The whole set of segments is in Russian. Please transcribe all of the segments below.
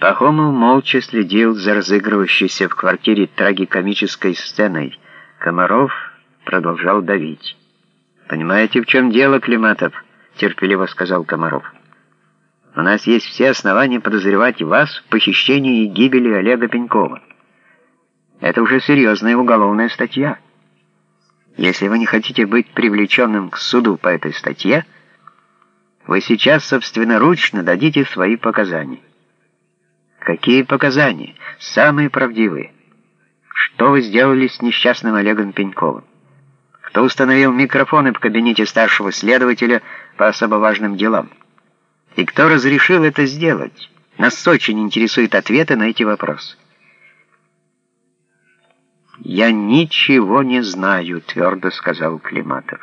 Пахомов молча следил за разыгрывающейся в квартире трагикомической сценой. Комаров продолжал давить. «Понимаете, в чем дело, Климатов?» — терпеливо сказал Комаров. «У нас есть все основания подозревать вас в похищении и гибели Олега Пенькова. Это уже серьезная уголовная статья. Если вы не хотите быть привлеченным к суду по этой статье, вы сейчас собственноручно дадите свои показания. Какие показания? Самые правдивые. Что вы сделали с несчастным Олегом Пеньковым? Кто установил микрофоны в кабинете старшего следователя по особо важным делам? И кто разрешил это сделать? Нас очень интересуют ответы на эти вопросы. «Я ничего не знаю», — твердо сказал Климатов.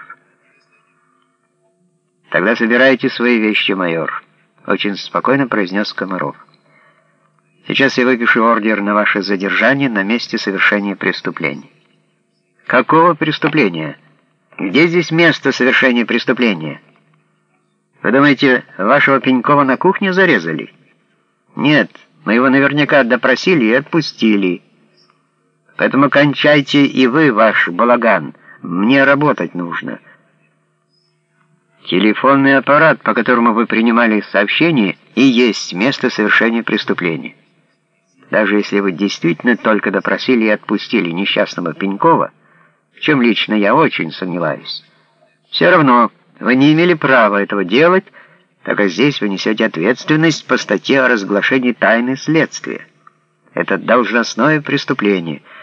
«Тогда собирайте свои вещи, майор», — очень спокойно произнес Комаров. «Сейчас я выпишу ордер на ваше задержание на месте совершения преступления». «Какого преступления? Где здесь место совершения преступления?» «Вы думаете, вашего Пенькова на кухне зарезали?» «Нет, мы его наверняка допросили и отпустили». Поэтому кончайте и вы ваш балаган. Мне работать нужно. Телефонный аппарат, по которому вы принимали сообщение, и есть место совершения преступления. Даже если вы действительно только допросили и отпустили несчастного Пенькова, в чем лично я очень сомневаюсь, все равно вы не имели права этого делать, так как здесь вы несете ответственность по статье о разглашении тайны следствия. Это должностное преступление —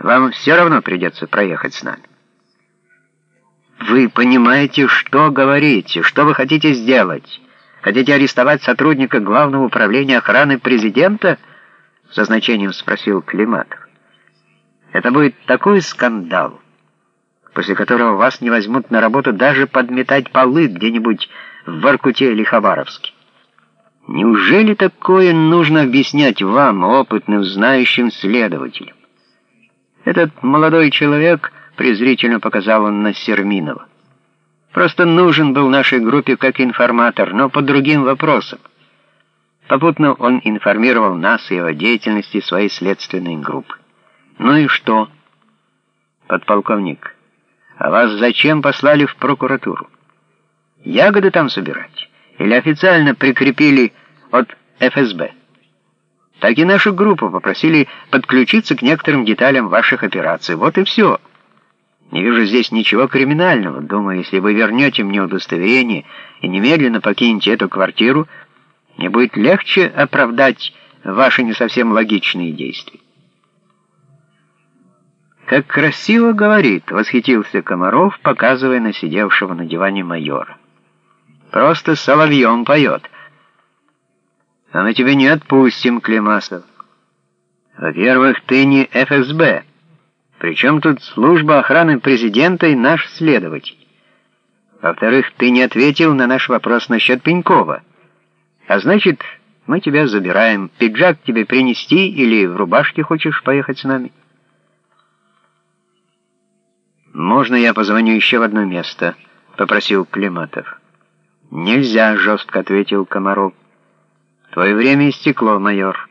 вам все равно придется проехать с нами. Вы понимаете, что говорите, что вы хотите сделать? Хотите арестовать сотрудника Главного управления охраны президента? Со значением спросил Климатов. Это будет такой скандал, после которого вас не возьмут на работу даже подметать полы где-нибудь в Воркуте или Хабаровске. Неужели такое нужно объяснять вам, опытным, знающим следователям? Этот молодой человек, презрительно показал он на Серминова, просто нужен был нашей группе как информатор, но по другим вопросам. Попутно он информировал нас и о деятельности своей следственной группы. Ну и что? Подполковник, а вас зачем послали в прокуратуру? Ягоды там собирать? Или официально прикрепили от ФСБ? так и нашу группу попросили подключиться к некоторым деталям ваших операций. Вот и все. Не вижу здесь ничего криминального. Думаю, если вы вернете мне удостоверение и немедленно покинете эту квартиру, мне будет легче оправдать ваши не совсем логичные действия. «Как красиво говорит!» — восхитился Комаров, показывая на сидевшего на диване майора. «Просто соловьем поет!» А мы тебя не отпустим, Климасов. Во-первых, ты не ФСБ. Причем тут служба охраны президента и наш следователь. Во-вторых, ты не ответил на наш вопрос насчет Пенькова. А значит, мы тебя забираем. Пиджак тебе принести или в рубашке хочешь поехать с нами? «Можно я позвоню еще в одно место?» — попросил Климатов. «Нельзя», — жестко ответил Комаров. Твое время истекло, майор.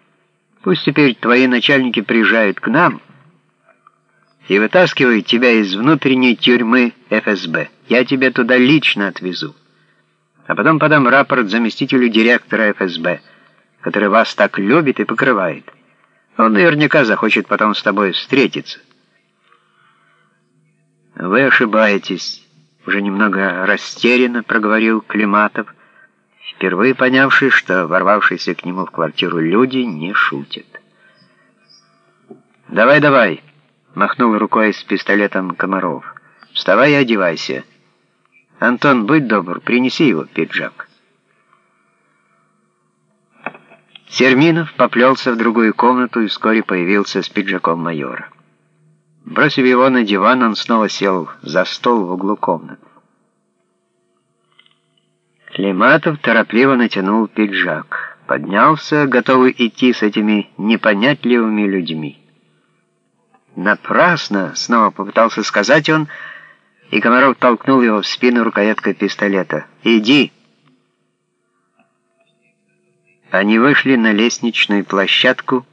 Пусть теперь твои начальники приезжают к нам и вытаскивают тебя из внутренней тюрьмы ФСБ. Я тебя туда лично отвезу. А потом подам рапорт заместителю директора ФСБ, который вас так любит и покрывает. Он наверняка захочет потом с тобой встретиться. Вы ошибаетесь, уже немного растерянно проговорил Климатов, впервые понявший, что ворвавшиеся к нему в квартиру люди не шутят. «Давай, давай!» — махнул рукой с пистолетом Комаров. «Вставай и одевайся. Антон, будь добр, принеси его пиджак». Серминов поплелся в другую комнату и вскоре появился с пиджаком майора. Бросив его на диван, он снова сел за стол в углу комнаты. Климатов торопливо натянул пиджак. Поднялся, готовый идти с этими непонятливыми людьми. «Напрасно!» — снова попытался сказать он, и Комаров толкнул его в спину рукояткой пистолета. «Иди!» Они вышли на лестничную площадку,